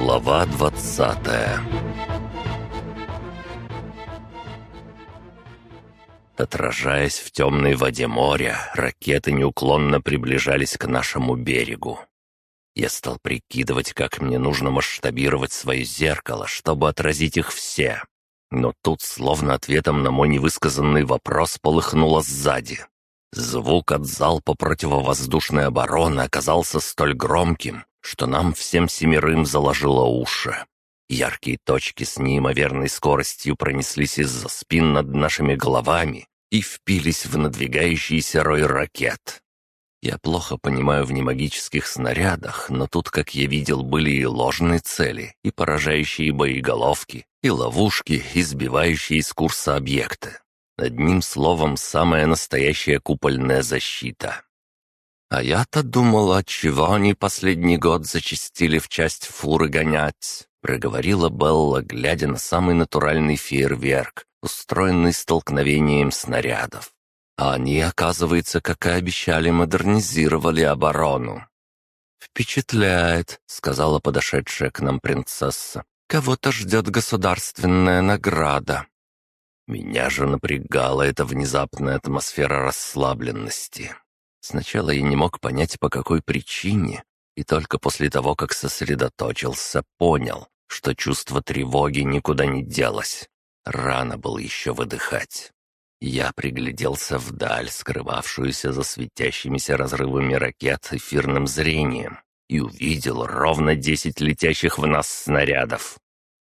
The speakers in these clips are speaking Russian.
Глава двадцатая Отражаясь в темной воде моря, ракеты неуклонно приближались к нашему берегу. Я стал прикидывать, как мне нужно масштабировать свое зеркало, чтобы отразить их все. Но тут, словно ответом на мой невысказанный вопрос, полыхнуло сзади. Звук от залпа противовоздушной обороны оказался столь громким, что нам всем семерым заложило уши. Яркие точки с неимоверной скоростью пронеслись из-за спин над нашими головами и впились в надвигающийся рой ракет. Я плохо понимаю в немагических снарядах, но тут, как я видел, были и ложные цели, и поражающие боеголовки, и ловушки, и сбивающие с курса объекты. Одним словом, самая настоящая купольная защита. А я-то думал, отчего они последний год зачистили в часть фуры гонять, проговорила Белла, глядя на самый натуральный фейерверк, устроенный столкновением снарядов. А они, оказывается, как и обещали, модернизировали оборону. «Впечатляет», — сказала подошедшая к нам принцесса. «Кого-то ждет государственная награда». Меня же напрягала эта внезапная атмосфера расслабленности. Сначала я не мог понять, по какой причине, и только после того, как сосредоточился, понял, что чувство тревоги никуда не делось. Рано было еще выдыхать. Я пригляделся вдаль, скрывавшуюся за светящимися разрывами ракет эфирным зрением, и увидел ровно десять летящих в нас снарядов.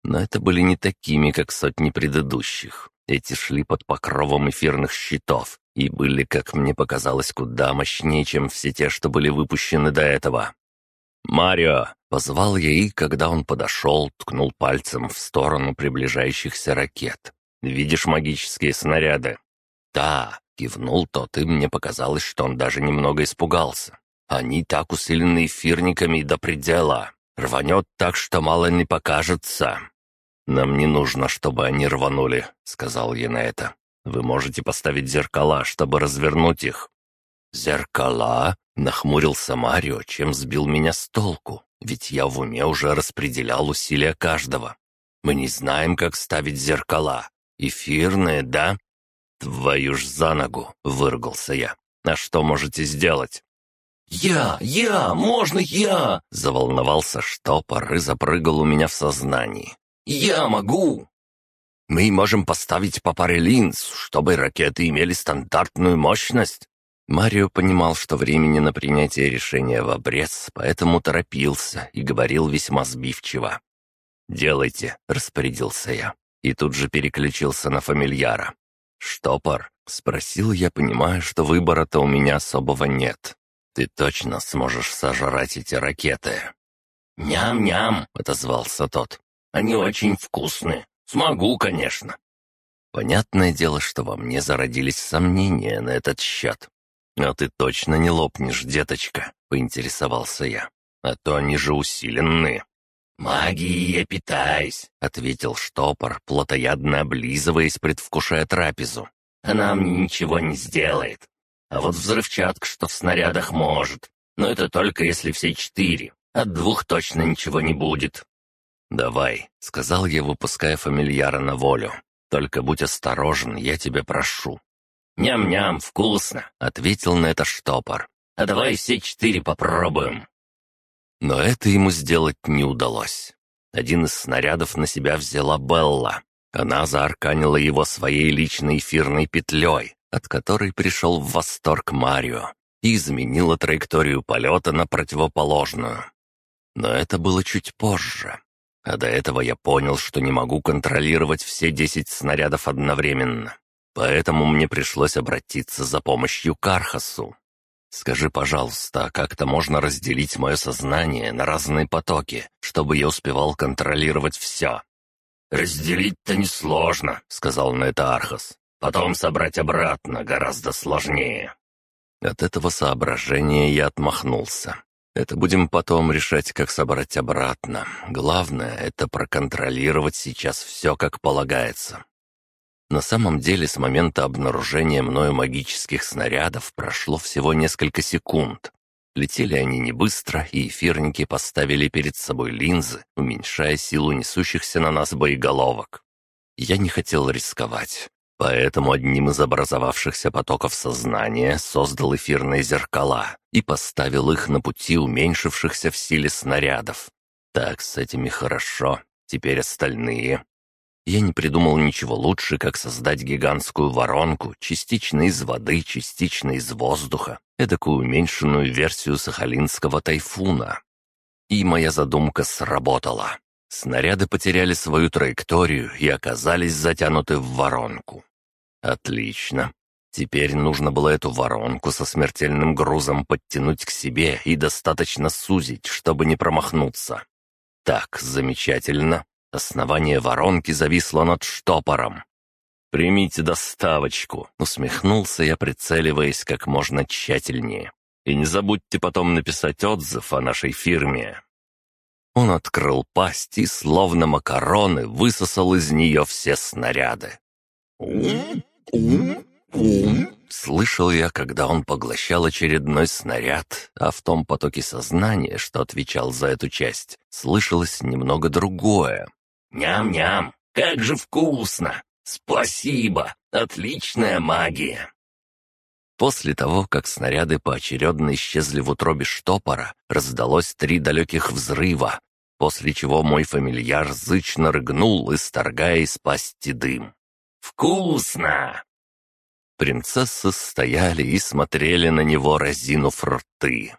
Но это были не такими, как сотни предыдущих. Эти шли под покровом эфирных щитов и были, как мне показалось, куда мощнее, чем все те, что были выпущены до этого. «Марио!» — позвал я и, когда он подошел, ткнул пальцем в сторону приближающихся ракет. «Видишь магические снаряды?» «Да», — кивнул тот, и мне показалось, что он даже немного испугался. «Они так усилены эфирниками до предела. Рванет так, что мало не покажется». «Нам не нужно, чтобы они рванули», — сказал я на это. «Вы можете поставить зеркала, чтобы развернуть их». «Зеркала?» — нахмурился Марио, чем сбил меня с толку, ведь я в уме уже распределял усилия каждого. «Мы не знаем, как ставить зеркала. Эфирные, да?» «Твою ж за ногу!» — выругался я. «А что можете сделать?» «Я! Я! Можно я!» — заволновался штопор и запрыгал у меня в сознании. «Я могу!» «Мы можем поставить по паре линз, чтобы ракеты имели стандартную мощность». Марио понимал, что времени на принятие решения в обрез, поэтому торопился и говорил весьма сбивчиво. «Делайте», — распорядился я, и тут же переключился на фамильяра. «Штопор?» — спросил я, понимая, что выбора-то у меня особого нет. «Ты точно сможешь сожрать эти ракеты?» «Ням-ням!» — отозвался тот. Они очень вкусные. Смогу, конечно». Понятное дело, что во мне зародились сомнения на этот счет. «А ты точно не лопнешь, деточка?» — поинтересовался я. «А то они же усиленные». «Магией я питаюсь», — ответил штопор, плотоядно облизываясь, предвкушая трапезу. «Она мне ничего не сделает. А вот взрывчатка, что в снарядах, может. Но это только если все четыре. От двух точно ничего не будет. «Давай», — сказал я, выпуская фамильяра на волю. «Только будь осторожен, я тебя прошу». «Ням-ням, вкусно», — ответил на это штопор. «А давай все четыре попробуем». Но это ему сделать не удалось. Один из снарядов на себя взяла Белла. Она заарканила его своей личной эфирной петлей, от которой пришел в восторг Марио, и изменила траекторию полета на противоположную. Но это было чуть позже. А до этого я понял, что не могу контролировать все десять снарядов одновременно. Поэтому мне пришлось обратиться за помощью к Архасу. Скажи, пожалуйста, а как-то можно разделить мое сознание на разные потоки, чтобы я успевал контролировать все?» «Разделить-то несложно», — сказал на это Архас. «Потом собрать обратно гораздо сложнее». От этого соображения я отмахнулся. Это будем потом решать, как собрать обратно. Главное — это проконтролировать сейчас все, как полагается. На самом деле, с момента обнаружения мною магических снарядов прошло всего несколько секунд. Летели они не быстро, и эфирники поставили перед собой линзы, уменьшая силу несущихся на нас боеголовок. Я не хотел рисковать, поэтому одним из образовавшихся потоков сознания создал эфирные зеркала и поставил их на пути уменьшившихся в силе снарядов. Так, с этими хорошо, теперь остальные. Я не придумал ничего лучше, как создать гигантскую воронку, частично из воды, частично из воздуха, эдакую уменьшенную версию сахалинского тайфуна. И моя задумка сработала. Снаряды потеряли свою траекторию и оказались затянуты в воронку. Отлично. Теперь нужно было эту воронку со смертельным грузом подтянуть к себе и достаточно сузить, чтобы не промахнуться. Так, замечательно. Основание воронки зависло над штопором. «Примите доставочку», — усмехнулся я, прицеливаясь как можно тщательнее. «И не забудьте потом написать отзыв о нашей фирме». Он открыл пасть и, словно макароны, высосал из нее все снаряды. Слышал я, когда он поглощал очередной снаряд, а в том потоке сознания, что отвечал за эту часть, слышалось немного другое. «Ням-ням! Как же вкусно! Спасибо! Отличная магия!» После того, как снаряды поочередно исчезли в утробе штопора, раздалось три далеких взрыва, после чего мой фамильяр зычно рыгнул, исторгая из пасти дым. «Вкусно!» Принцессы стояли и смотрели на него, разинув рты.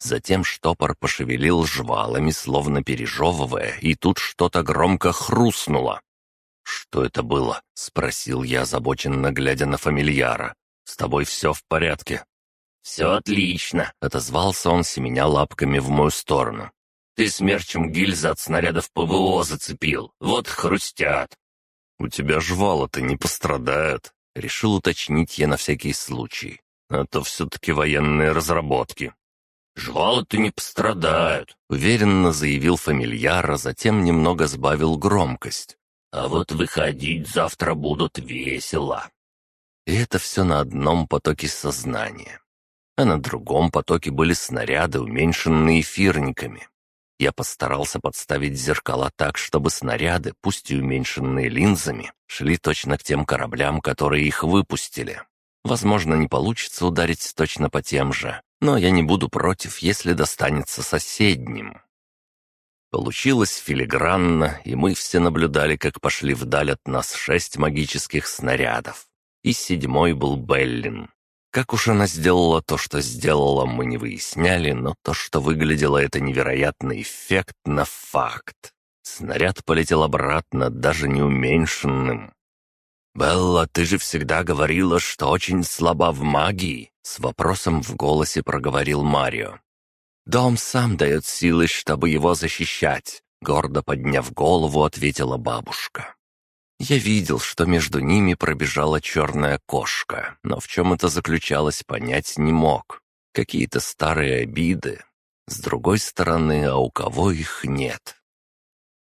Затем штопор пошевелил жвалами, словно пережевывая, и тут что-то громко хрустнуло. «Что это было?» — спросил я, озабоченно глядя на фамильяра. «С тобой все в порядке?» «Все отлично», — отозвался он, семеня лапками в мою сторону. «Ты смерчем гильзы от снарядов ПВО зацепил, вот хрустят». «У тебя жвала-то не пострадают», — решил уточнить я на всякий случай. «А то все-таки военные разработки». «Жвалы-то не пострадают», — уверенно заявил фамильяр, а затем немного сбавил громкость. «А вот выходить завтра будут весело». И это все на одном потоке сознания. А на другом потоке были снаряды, уменьшенные эфирниками. Я постарался подставить зеркала так, чтобы снаряды, пусть и уменьшенные линзами, шли точно к тем кораблям, которые их выпустили. Возможно, не получится ударить точно по тем же, но я не буду против, если достанется соседним. Получилось филигранно, и мы все наблюдали, как пошли вдаль от нас шесть магических снарядов. И седьмой был Беллин. Как уж она сделала то, что сделала, мы не выясняли, но то, что выглядело это невероятно эффектно, факт. Снаряд полетел обратно, даже не уменьшенным. «Белла, ты же всегда говорила, что очень слаба в магии», — с вопросом в голосе проговорил Марио. «Дом сам дает силы, чтобы его защищать», — гордо подняв голову, ответила бабушка. Я видел, что между ними пробежала черная кошка, но в чем это заключалось, понять не мог. Какие-то старые обиды. С другой стороны, а у кого их нет?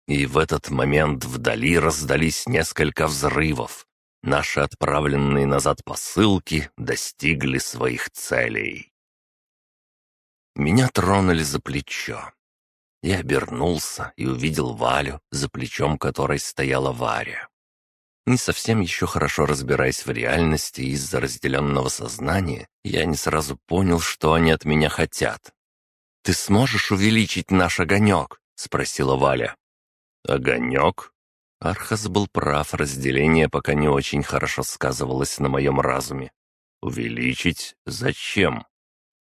И в этот момент вдали раздались несколько взрывов, Наши отправленные назад посылки достигли своих целей. Меня тронули за плечо. Я обернулся и увидел Валю, за плечом которой стояла Варя. Не совсем еще хорошо разбираясь в реальности из-за разделенного сознания, я не сразу понял, что они от меня хотят. «Ты сможешь увеличить наш огонек?» — спросила Валя. «Огонек?» Архас был прав, разделение пока не очень хорошо сказывалось на моем разуме. «Увеличить? Зачем?»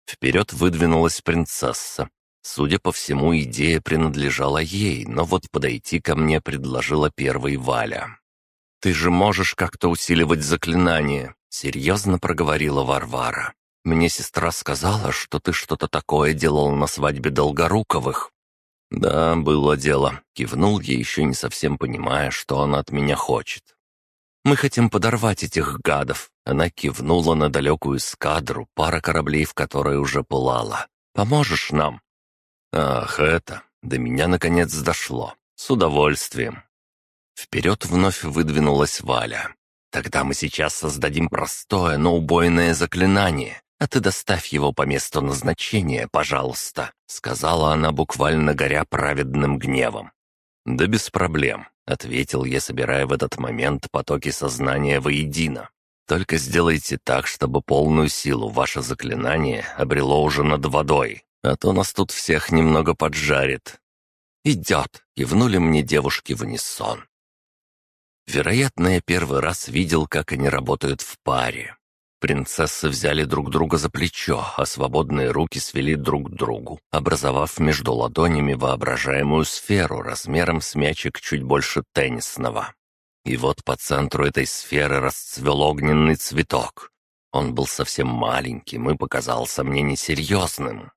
Вперед выдвинулась принцесса. Судя по всему, идея принадлежала ей, но вот подойти ко мне предложила первой Валя. «Ты же можешь как-то усиливать заклинание», — серьезно проговорила Варвара. «Мне сестра сказала, что ты что-то такое делал на свадьбе Долгоруковых». «Да, было дело», — кивнул я, еще не совсем понимая, что она от меня хочет. «Мы хотим подорвать этих гадов», — она кивнула на далекую эскадру, пара кораблей в которой уже пылала. «Поможешь нам?» «Ах, это...» До меня наконец дошло. С удовольствием. Вперед вновь выдвинулась Валя. «Тогда мы сейчас создадим простое, но убойное заклинание. «А ты доставь его по месту назначения, пожалуйста», — сказала она, буквально горя праведным гневом. «Да без проблем», — ответил я, собирая в этот момент потоки сознания воедино. «Только сделайте так, чтобы полную силу ваше заклинание обрело уже над водой, а то нас тут всех немного поджарит». «Идет!» — кивнули мне девушки в унисон. Вероятно, я первый раз видел, как они работают в паре. Принцессы взяли друг друга за плечо, а свободные руки свели друг к другу, образовав между ладонями воображаемую сферу размером с мячик чуть больше теннисного. И вот по центру этой сферы расцвел огненный цветок. Он был совсем маленьким и показался мне несерьезным.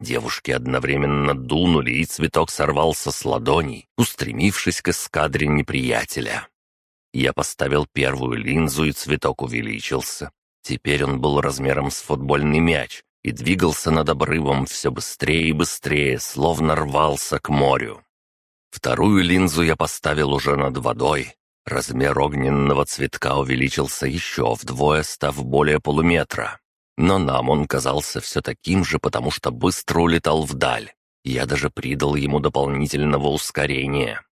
Девушки одновременно дунули, и цветок сорвался с ладоней, устремившись к эскадре неприятеля. Я поставил первую линзу, и цветок увеличился, Теперь он был размером с футбольный мяч и двигался над обрывом все быстрее и быстрее, словно рвался к морю. Вторую линзу я поставил уже над водой. Размер огненного цветка увеличился еще вдвое, став более полуметра. Но нам он казался все таким же, потому что быстро улетал вдаль. Я даже придал ему дополнительного ускорения.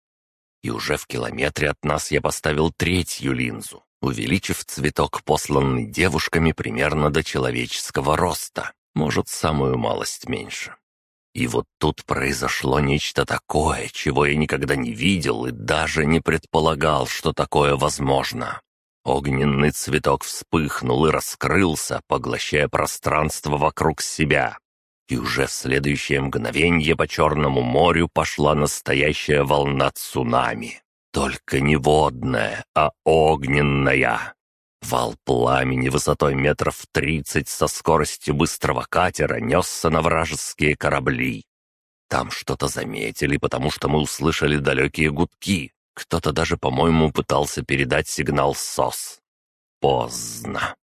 И уже в километре от нас я поставил третью линзу увеличив цветок, посланный девушками примерно до человеческого роста, может, самую малость меньше. И вот тут произошло нечто такое, чего я никогда не видел и даже не предполагал, что такое возможно. Огненный цветок вспыхнул и раскрылся, поглощая пространство вокруг себя. И уже в следующее мгновенье по Черному морю пошла настоящая волна цунами. Только не водная, а огненная. Вал пламени высотой метров тридцать со скоростью быстрого катера несся на вражеские корабли. Там что-то заметили, потому что мы услышали далекие гудки. Кто-то даже, по-моему, пытался передать сигнал СОС. Поздно.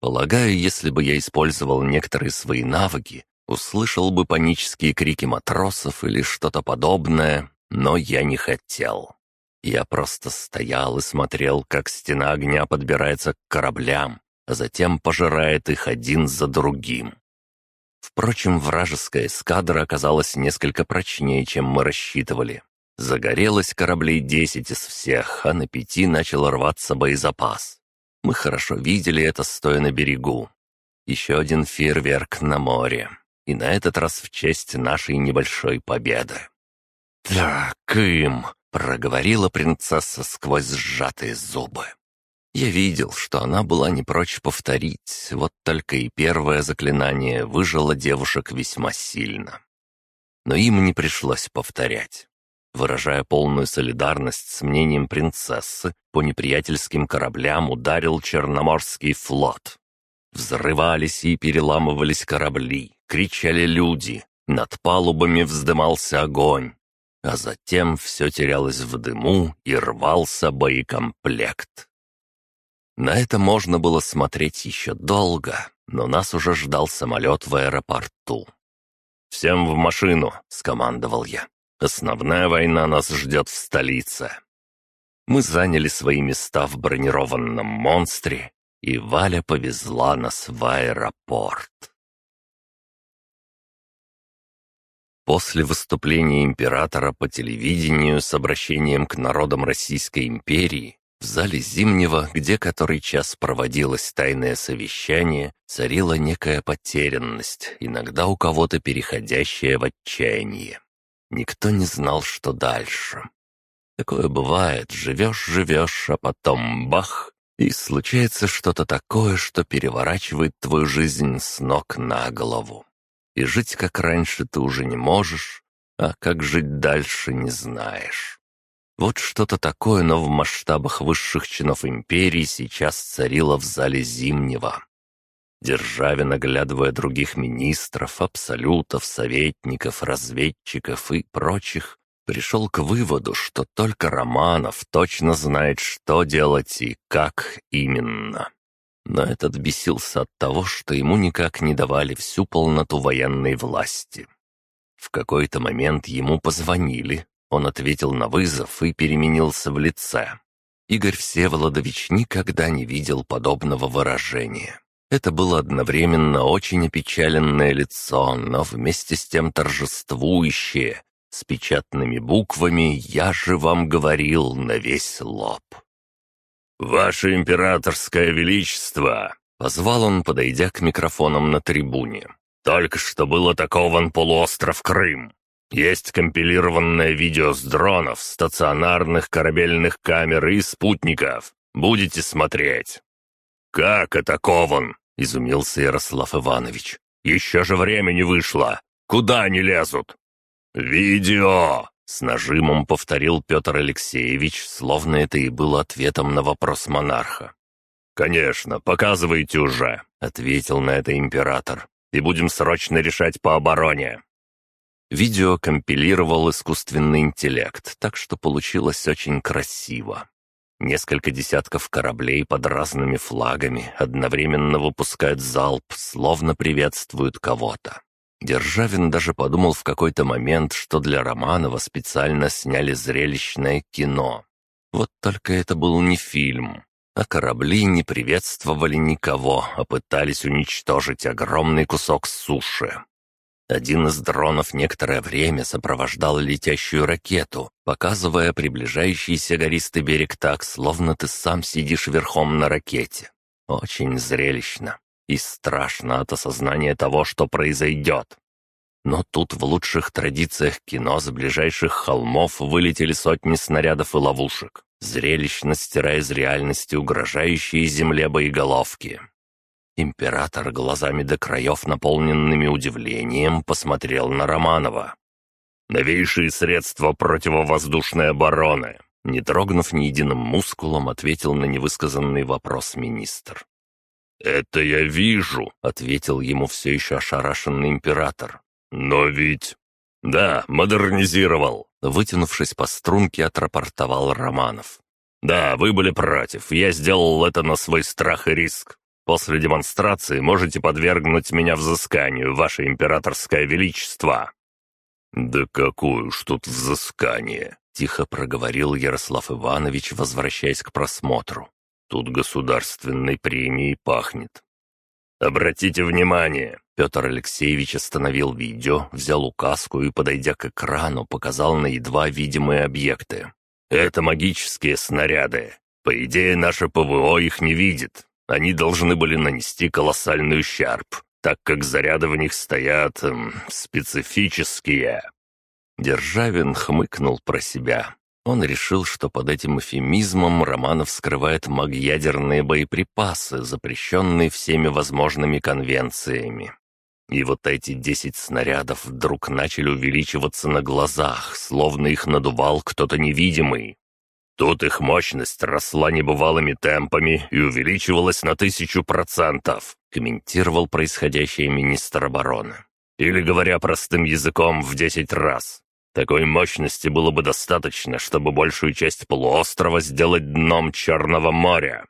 Полагаю, если бы я использовал некоторые свои навыки, услышал бы панические крики матросов или что-то подобное, но я не хотел. Я просто стоял и смотрел, как стена огня подбирается к кораблям, а затем пожирает их один за другим. Впрочем, вражеская эскадра оказалась несколько прочнее, чем мы рассчитывали. Загорелось кораблей десять из всех, а на пяти начал рваться боезапас. Мы хорошо видели это, стоя на берегу. Еще один фейерверк на море. И на этот раз в честь нашей небольшой победы. «Так им!» проговорила принцесса сквозь сжатые зубы. Я видел, что она была не прочь повторить, вот только и первое заклинание выжило девушек весьма сильно. Но им не пришлось повторять. Выражая полную солидарность с мнением принцессы, по неприятельским кораблям ударил Черноморский флот. Взрывались и переламывались корабли, кричали люди, над палубами вздымался огонь, а затем все терялось в дыму и рвался боекомплект. На это можно было смотреть еще долго, но нас уже ждал самолет в аэропорту. «Всем в машину!» — скомандовал я. «Основная война нас ждет в столице». Мы заняли свои места в бронированном монстре, и Валя повезла нас в аэропорт. После выступления императора по телевидению с обращением к народам Российской империи в зале Зимнего, где который час проводилось тайное совещание, царила некая потерянность, иногда у кого-то переходящая в отчаяние. Никто не знал, что дальше. Такое бывает, живешь-живешь, а потом бах, и случается что-то такое, что переворачивает твою жизнь с ног на голову и жить как раньше ты уже не можешь, а как жить дальше не знаешь. Вот что-то такое, но в масштабах высших чинов империи сейчас царило в зале Зимнего. Державин, оглядывая других министров, абсолютов, советников, разведчиков и прочих, пришел к выводу, что только Романов точно знает, что делать и как именно но этот бесился от того, что ему никак не давали всю полноту военной власти. В какой-то момент ему позвонили, он ответил на вызов и переменился в лице. Игорь Всеволодович никогда не видел подобного выражения. Это было одновременно очень опечаленное лицо, но вместе с тем торжествующее, с печатными буквами «Я же вам говорил» на весь лоб. «Ваше императорское величество!» — позвал он, подойдя к микрофонам на трибуне. «Только что был атакован полуостров Крым. Есть компилированное видео с дронов, стационарных корабельных камер и спутников. Будете смотреть». «Как атакован?» — изумился Ярослав Иванович. «Еще же время не вышло. Куда они лезут?» «Видео!» С нажимом повторил Петр Алексеевич, словно это и было ответом на вопрос монарха. «Конечно, показывайте уже», — ответил на это император. «И будем срочно решать по обороне». Видео компилировал искусственный интеллект, так что получилось очень красиво. Несколько десятков кораблей под разными флагами одновременно выпускают залп, словно приветствуют кого-то. Державин даже подумал в какой-то момент, что для Романова специально сняли зрелищное кино. Вот только это был не фильм, а корабли не приветствовали никого, а пытались уничтожить огромный кусок суши. Один из дронов некоторое время сопровождал летящую ракету, показывая приближающийся гористый берег так, словно ты сам сидишь верхом на ракете. Очень зрелищно и страшно от осознания того, что произойдет. Но тут в лучших традициях кино с ближайших холмов вылетели сотни снарядов и ловушек, зрелищно стирая из реальности угрожающие земле боеголовки. Император глазами до краев, наполненными удивлением, посмотрел на Романова. «Новейшие средства противовоздушной обороны», не трогнув ни единым мускулом, ответил на невысказанный вопрос министр. «Это я вижу», — ответил ему все еще ошарашенный император. «Но ведь...» «Да, модернизировал», — вытянувшись по струнке, отрапортовал Романов. «Да, вы были против, я сделал это на свой страх и риск. После демонстрации можете подвергнуть меня взысканию, ваше императорское величество». «Да какое уж тут взыскание!» — тихо проговорил Ярослав Иванович, возвращаясь к просмотру. Тут государственной премией пахнет. «Обратите внимание!» Петр Алексеевич остановил видео, взял указку и, подойдя к экрану, показал на едва видимые объекты. «Это магические снаряды. По идее, наше ПВО их не видит. Они должны были нанести колоссальный ущерб, так как заряды в них стоят... Эм, специфические». Державин хмыкнул про себя. Он решил, что под этим эфемизмом Романов скрывает магядерные боеприпасы, запрещенные всеми возможными конвенциями. И вот эти десять снарядов вдруг начали увеличиваться на глазах, словно их надувал кто-то невидимый. Тут их мощность росла небывалыми темпами и увеличивалась на тысячу процентов, комментировал происходящее министр обороны. Или, говоря простым языком, в десять раз. Такой мощности было бы достаточно, чтобы большую часть полуострова сделать дном Черного моря.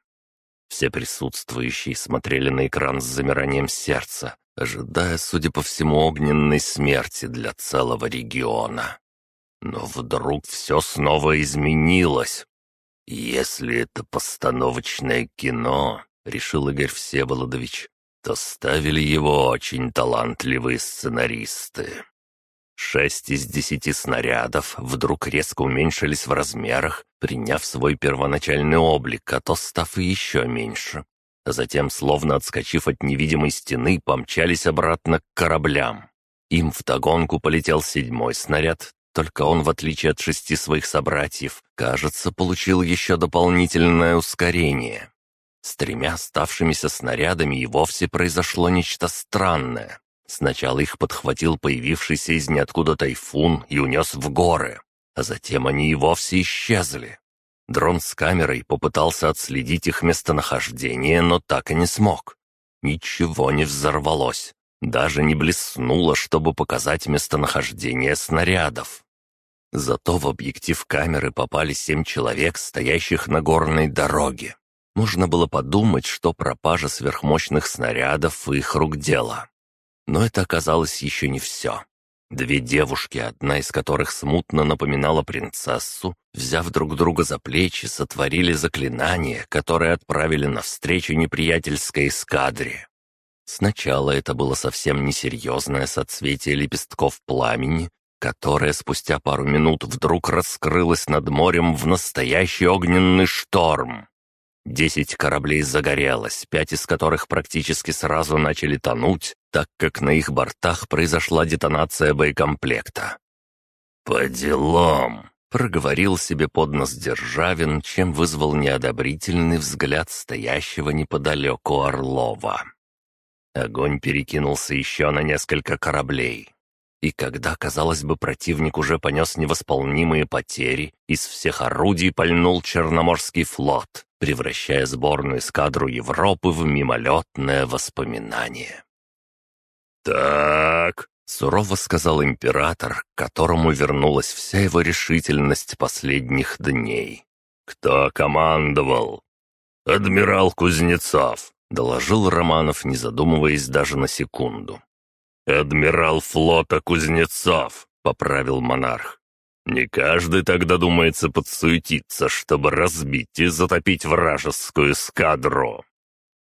Все присутствующие смотрели на экран с замиранием сердца, ожидая, судя по всему, огненной смерти для целого региона. Но вдруг все снова изменилось. «Если это постановочное кино», — решил Игорь Всеволодович, то ставили его очень талантливые сценаристы. Шесть из десяти снарядов вдруг резко уменьшились в размерах, приняв свой первоначальный облик, а то став еще меньше. Затем, словно отскочив от невидимой стены, помчались обратно к кораблям. Им вдогонку полетел седьмой снаряд, только он, в отличие от шести своих собратьев, кажется, получил еще дополнительное ускорение. С тремя оставшимися снарядами и вовсе произошло нечто странное. Сначала их подхватил появившийся из ниоткуда тайфун и унес в горы, а затем они и вовсе исчезли. Дрон с камерой попытался отследить их местонахождение, но так и не смог. Ничего не взорвалось, даже не блеснуло, чтобы показать местонахождение снарядов. Зато в объектив камеры попали семь человек, стоящих на горной дороге. Можно было подумать, что пропажа сверхмощных снарядов — их рук дело. Но это оказалось еще не все. Две девушки, одна из которых смутно напоминала принцессу, взяв друг друга за плечи, сотворили заклинание, которое отправили навстречу неприятельской эскадре. Сначала это было совсем несерьезное соцветие лепестков пламени, которое спустя пару минут вдруг раскрылось над морем в настоящий огненный шторм. Десять кораблей загорелось, пять из которых практически сразу начали тонуть, так как на их бортах произошла детонация боекомплекта. «По делам!» — проговорил себе под нос Державин, чем вызвал неодобрительный взгляд стоящего неподалеку Орлова. Огонь перекинулся еще на несколько кораблей. И когда, казалось бы, противник уже понес невосполнимые потери, из всех орудий пальнул Черноморский флот, превращая сборную эскадру Европы в мимолетное воспоминание. «Так», — сурово сказал император, к которому вернулась вся его решительность последних дней. «Кто командовал?» «Адмирал Кузнецов», — доложил Романов, не задумываясь даже на секунду. «Адмирал флота Кузнецов», — поправил монарх. «Не каждый тогда думается подсуетиться, чтобы разбить и затопить вражескую эскадру».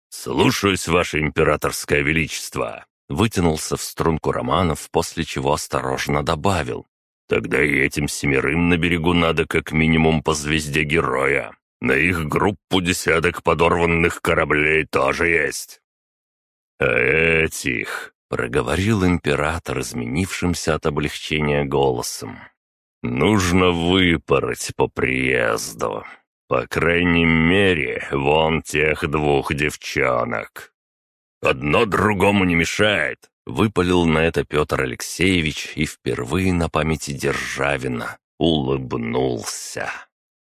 «Слушаюсь, ваше императорское величество», — вытянулся в струнку Романов, после чего осторожно добавил. «Тогда и этим семерым на берегу надо как минимум по звезде героя. На их группу десяток подорванных кораблей тоже есть». «А этих...» — проговорил император, изменившимся от облегчения голосом. «Нужно выпороть по приезду. По крайней мере, вон тех двух девчонок». «Одно другому не мешает», — выпалил на это Петр Алексеевич и впервые на памяти Державина улыбнулся.